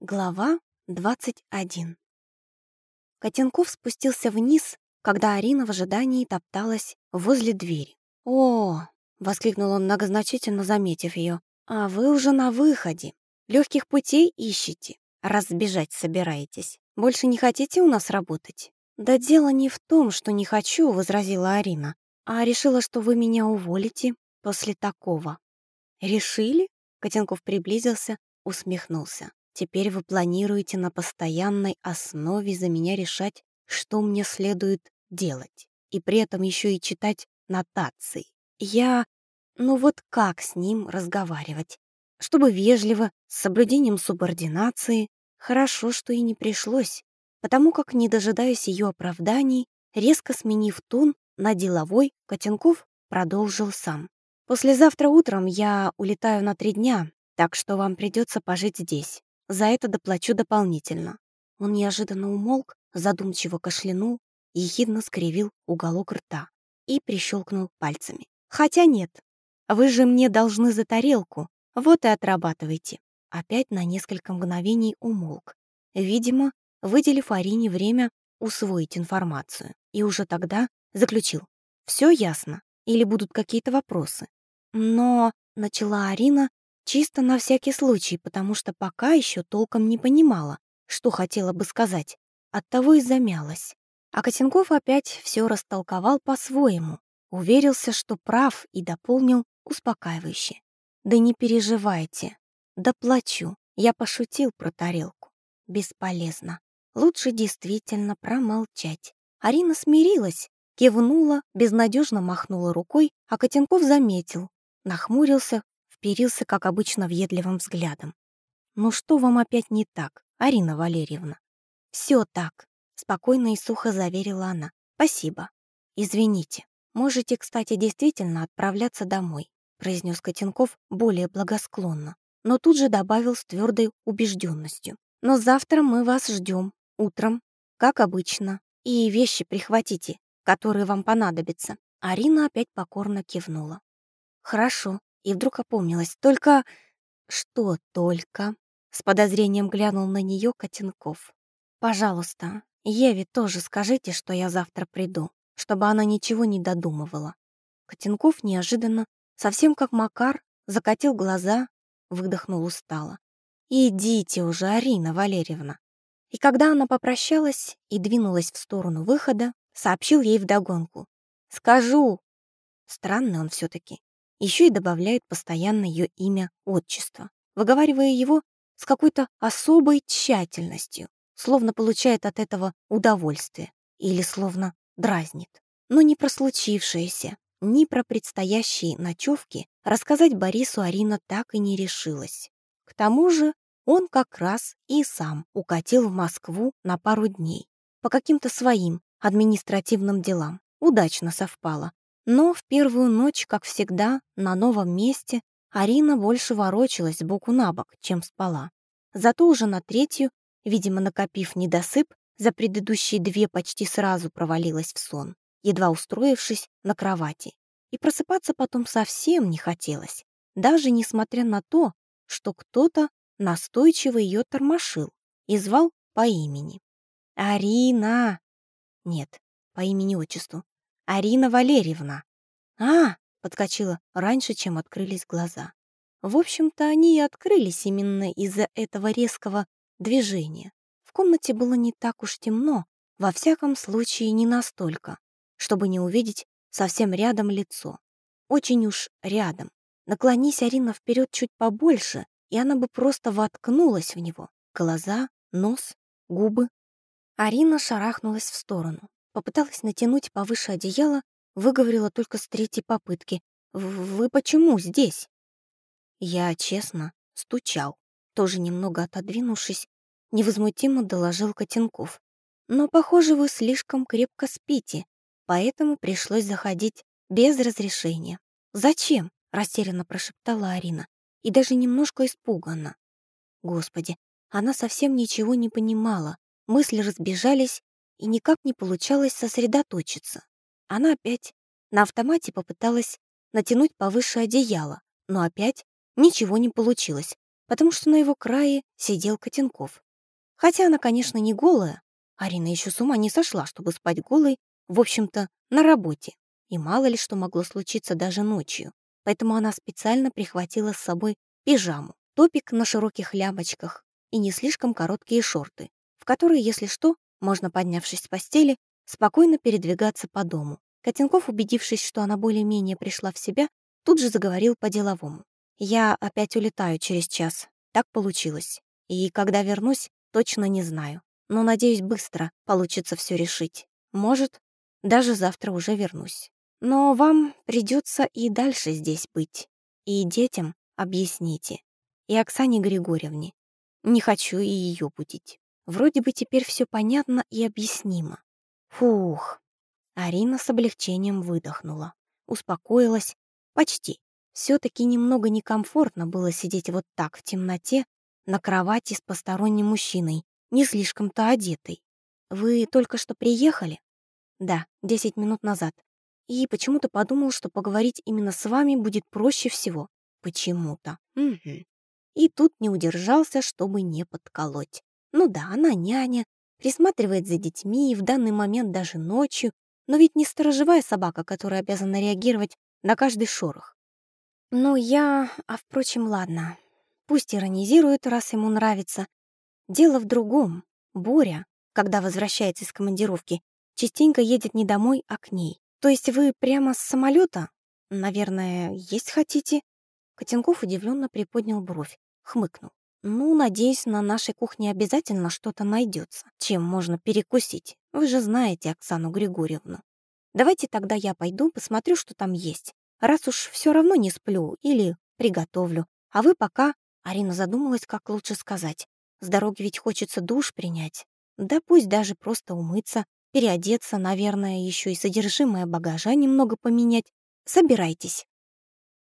Глава 21 Котенков спустился вниз, когда Арина в ожидании топталась возле двери. «О!» — воскликнул он, многозначительно заметив ее. «А вы уже на выходе. Легких путей ищете, раз сбежать собираетесь. Больше не хотите у нас работать?» «Да дело не в том, что не хочу», — возразила Арина, «а решила, что вы меня уволите после такого». «Решили?» — Котенков приблизился, усмехнулся. Теперь вы планируете на постоянной основе за меня решать, что мне следует делать, и при этом еще и читать нотации. Я... Ну вот как с ним разговаривать? Чтобы вежливо, с соблюдением субординации, хорошо, что и не пришлось, потому как, не дожидаясь ее оправданий, резко сменив тон на деловой, Котенков продолжил сам. «Послезавтра утром я улетаю на три дня, так что вам придется пожить здесь. За это доплачу дополнительно». Он неожиданно умолк, задумчиво кашлянул, ехидно скривил уголок рта и прищелкнул пальцами. «Хотя нет, вы же мне должны за тарелку, вот и отрабатывайте». Опять на несколько мгновений умолк, видимо, выделив Арине время усвоить информацию. И уже тогда заключил. «Все ясно? Или будут какие-то вопросы?» «Но...» — начала Арина, Чисто на всякий случай, потому что пока еще толком не понимала, что хотела бы сказать. Оттого и замялась. А Котенков опять все растолковал по-своему, уверился, что прав и дополнил успокаивающе. «Да не переживайте. Доплачу. Я пошутил про тарелку. Бесполезно. Лучше действительно промолчать». Арина смирилась, кивнула, безнадежно махнула рукой, а Котенков заметил, нахмурился, вперился, как обычно, въедливым взглядом. «Ну что вам опять не так, Арина Валерьевна?» «Все так», — спокойно и сухо заверила она. «Спасибо. Извините. Можете, кстати, действительно отправляться домой», произнес Котенков более благосклонно, но тут же добавил с твердой убежденностью. «Но завтра мы вас ждем, утром, как обычно, и вещи прихватите, которые вам понадобятся». Арина опять покорно кивнула. «Хорошо, и вдруг опомнилась. Только... Что только? С подозрением глянул на нее Котенков. Пожалуйста, Еве тоже скажите, что я завтра приду, чтобы она ничего не додумывала. Котенков неожиданно, совсем как Макар, закатил глаза, выдохнул устало. «Идите уже, Арина Валерьевна». И когда она попрощалась и двинулась в сторону выхода, сообщил ей вдогонку. «Скажу». Странный он все таки еще и добавляет постоянно ее имя, отчество, выговаривая его с какой-то особой тщательностью, словно получает от этого удовольствие или словно дразнит. Но не про случившееся, ни про предстоящие ночевки рассказать Борису Арина так и не решилась. К тому же он как раз и сам укатил в Москву на пару дней по каким-то своим административным делам. Удачно совпало, но в первую ночь, как всегда, на новом месте Арина больше ворочалась боку на бок, чем спала. Зато уже на третью, видимо, накопив недосып, за предыдущие две почти сразу провалилась в сон, едва устроившись на кровати. И просыпаться потом совсем не хотелось, даже несмотря на то, что кто-то настойчиво ее тормошил и звал по имени. «Арина!» Нет, по имени-отчеству. Арина Валерьевна. А, подскочила раньше, чем открылись глаза. В общем-то, они и открылись именно из-за этого резкого движения. В комнате было не так уж темно, во всяком случае не настолько, чтобы не увидеть совсем рядом лицо. Очень уж рядом. Наклонись Арина вперед чуть побольше, и она бы просто воткнулась в него. Глаза, нос, губы. Арина шарахнулась в сторону. Попыталась натянуть повыше одеяло, выговорила только с третьей попытки. «Вы почему здесь?» Я, честно, стучал, тоже немного отодвинувшись, невозмутимо доложил Котенков. «Но, похоже, вы слишком крепко спите, поэтому пришлось заходить без разрешения». «Зачем?» — растерянно прошептала Арина и даже немножко испуганно. Господи, она совсем ничего не понимала, мысли разбежались, и никак не получалось сосредоточиться. Она опять на автомате попыталась натянуть повыше одеяло, но опять ничего не получилось. потому что на его крае сидел Котенков. Хотя она, конечно, не голая. Арина еще с ума не сошла, чтобы спать голой, в общем-то, на работе. И мало ли что могло случиться даже ночью. Поэтому она специально прихватила с собой пижаму, топик на широких лямочках и не слишком короткие шорты, в которые, если что, можно, поднявшись с постели, спокойно передвигаться по дому. Котенков, убедившись, что она более-менее пришла в себя, тут же заговорил по-деловому. «Я опять улетаю через час. Так получилось. И когда вернусь, точно не знаю. Но, надеюсь, быстро получится все решить. Может, даже завтра уже вернусь. Но вам придется и дальше здесь быть. И детям объясните. И Оксане Григорьевне. Не хочу и ее будить. Вроде бы теперь все понятно и объяснимо. Фух. Арина с облегчением выдохнула. Успокоилась. Почти. все таки немного некомфортно было сидеть вот так в темноте на кровати с посторонним мужчиной, не слишком-то одетой. Вы только что приехали? Да, 10 минут назад. И почему-то подумал, что поговорить именно с вами будет проще всего. Почему-то. Угу. И тут не удержался, чтобы не подколоть. Ну да, она няня, присматривает за детьми, и в данный момент даже ночью, но ведь не сторожевая собака, которая обязана реагировать на каждый шорох. Ну, я... А, впрочем, ладно. Пусть иронизирует, раз ему нравится. Дело в другом. Боря, когда возвращается из командировки, частенько едет не домой, а к ней. То есть вы прямо с самолета? Наверное, есть хотите? Котенков удивленно приподнял бровь, хмыкнул. Ну, надеюсь, на нашей кухне обязательно что-то найдется, чем можно перекусить. Вы же знаете Оксану Григорьевну. Давайте тогда я пойду, посмотрю, что там есть. Раз уж все равно не сплю или приготовлю. А вы пока... Арина задумалась, как лучше сказать. С дороги ведь хочется душ принять. Да пусть даже просто умыться, переодеться, наверное, еще и содержимое багажа немного поменять. Собирайтесь.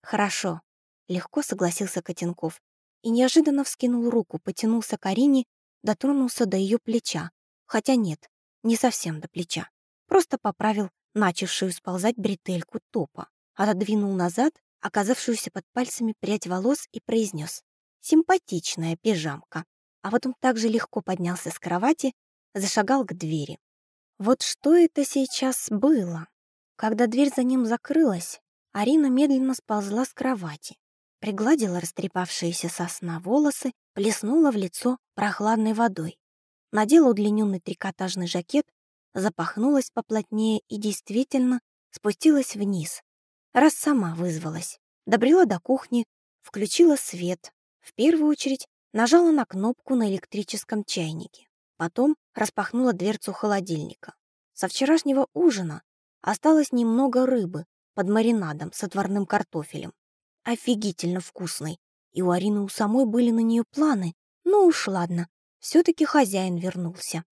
Хорошо, легко согласился Котенков и неожиданно вскинул руку, потянулся к Арине, дотронулся до ее плеча. Хотя нет, не совсем до плеча. Просто поправил начавшую сползать бретельку топа, отодвинул назад оказавшуюся под пальцами прядь волос и произнес «Симпатичная пижамка». А потом также легко поднялся с кровати, зашагал к двери. Вот что это сейчас было? Когда дверь за ним закрылась, Арина медленно сползла с кровати, пригладила растрепавшиеся со сна волосы, плеснула в лицо прохладной водой, надела удлиненный трикотажный жакет, запахнулась поплотнее и действительно спустилась вниз, раз сама вызвалась. Добрела до кухни, включила свет, в первую очередь нажала на кнопку на электрическом чайнике. Потом распахнула дверцу холодильника. Со вчерашнего ужина осталось немного рыбы под маринадом с отварным картофелем. Офигительно вкусной. И у Арины у самой были на нее планы. Ну уж ладно, все-таки хозяин вернулся.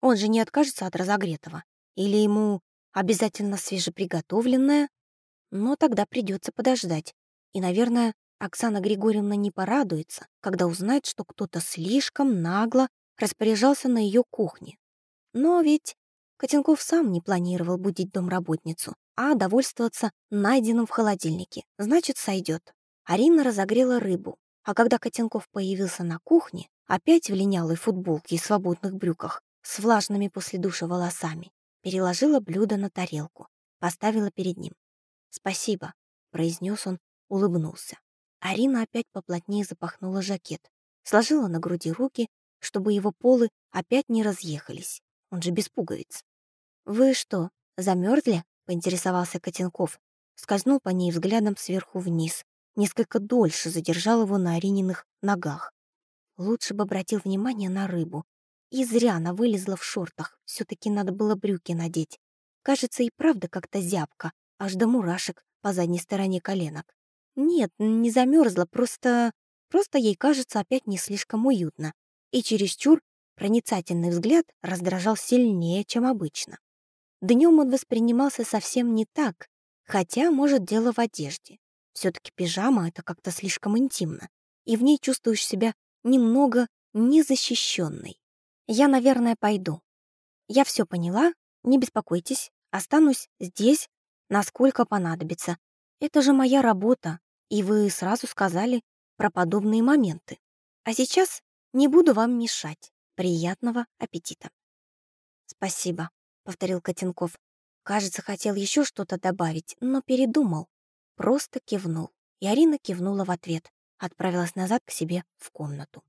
Он же не откажется от разогретого. Или ему обязательно свежеприготовленное? Но тогда придется подождать. И, наверное, Оксана Григорьевна не порадуется, когда узнает, что кто-то слишком нагло распоряжался на ее кухне. Но ведь Котенков сам не планировал будить домработницу, а довольствоваться найденным в холодильнике. Значит, сойдет. Арина разогрела рыбу, а когда Котенков появился на кухне, опять в линялой футболке и свободных брюках, с влажными после душа волосами, переложила блюдо на тарелку, поставила перед ним. «Спасибо», — произнес он, улыбнулся. Арина опять поплотнее запахнула жакет, сложила на груди руки чтобы его полы опять не разъехались. Он же без пуговиц. «Вы что, замерзли? Поинтересовался Котенков. Скользнул по ней взглядом сверху вниз. Несколько дольше задержал его на Арининых ногах. Лучше бы обратил внимание на рыбу. И зря она вылезла в шортах. все таки надо было брюки надеть. Кажется, и правда как-то зябко, аж до мурашек по задней стороне коленок. Нет, не замерзла, просто... Просто ей кажется опять не слишком уютно и чересчур проницательный взгляд раздражал сильнее, чем обычно. Днем он воспринимался совсем не так, хотя, может, дело в одежде. все таки пижама — это как-то слишком интимно, и в ней чувствуешь себя немного незащищенной. Я, наверное, пойду. Я все поняла, не беспокойтесь, останусь здесь, насколько понадобится. Это же моя работа, и вы сразу сказали про подобные моменты. А сейчас не буду вам мешать. Приятного аппетита. Спасибо, повторил Котенков. Кажется, хотел еще что-то добавить, но передумал. Просто кивнул. И Арина кивнула в ответ, отправилась назад к себе в комнату.